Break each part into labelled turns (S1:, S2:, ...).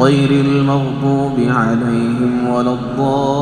S1: غير المغضوب عليهم ولا الضالين.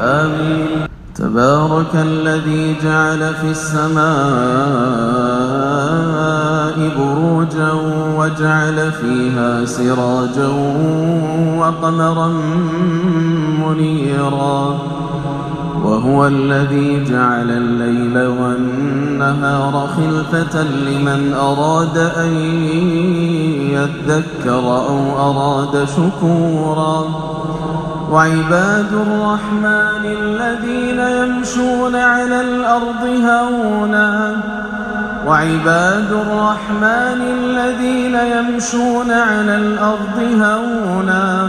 S1: آمين. تبارك الذي جعل في السماء بروجا وجعل فيها سراجا وقمرا منيرا. وهو الذي جعل الليل والنهار خلفة لمن أراد أن يذكر أو أراد شكورا. وعباد الرحمن الذين يمشون على الأرض هونا. وعباد الرحمن الذين يمشون على الأرض هونا.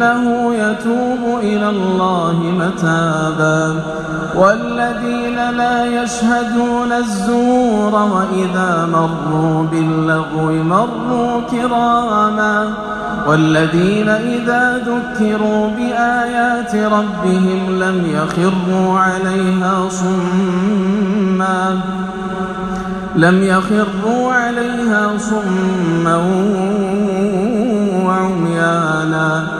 S1: فإنه يتوب إلى الله متابا. والذين لا يشهدون الزور وإذا مروا باللغو مروا كراما. والذين إذا ذكروا بآيات ربهم لم يخروا عليها صما. لم يخروا عليها صما وعميانا.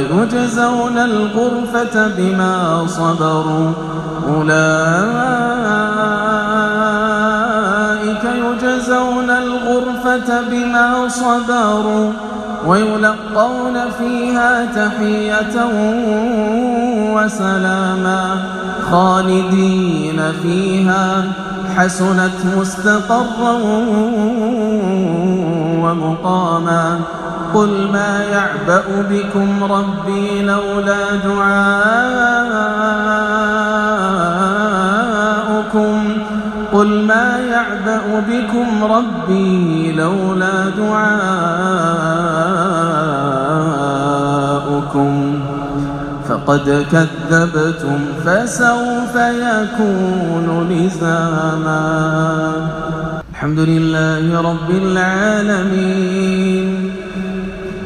S1: يجزون الغرفة بما صبروا. أولئك يجزون الغرفة بما صبروا ويلقون فيها تحية وسلاما خالدين فيها. حسنت مستقرا ومقاما. قل ما يعبأ بكم ربي لولا دعاؤكم قل ما يعبأ بكم ربي لولا دعاؤكم فقد كذبتم فسوف يكون لزاما. الحمد لله رب العالمين.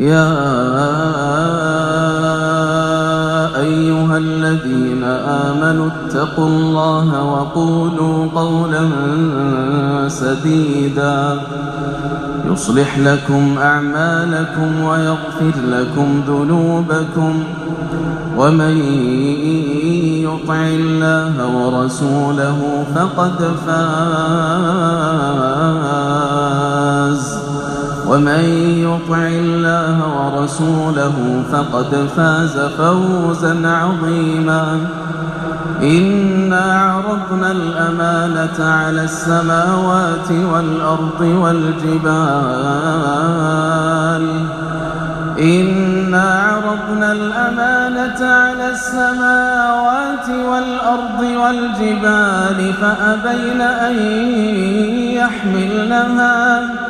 S1: يا أيها الذين آمنوا اتقوا الله وقولوا قولا سديدا. يصلح لكم أعمالكم ويغفر لكم ذنوبكم. ومن يطع الله ورسوله فقد فاز. ومن يطع الله ورسوله فقد فاز فوزا عظيما. إنا عرضنا الأمانة على السماوات والأرض والجبال. إنا عرضنا الأمانة على السماوات والأرض والجبال فأبين أن يحملنها.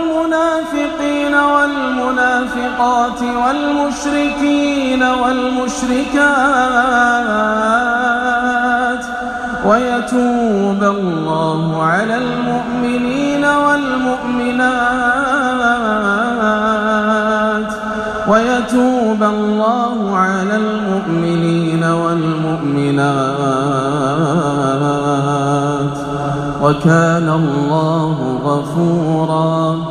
S1: والمنافقات والمشركين والمشركات ويتوب الله على المؤمنين والمؤمنات ويتوب الله على المؤمنين والمؤمنات وكان الله غفورا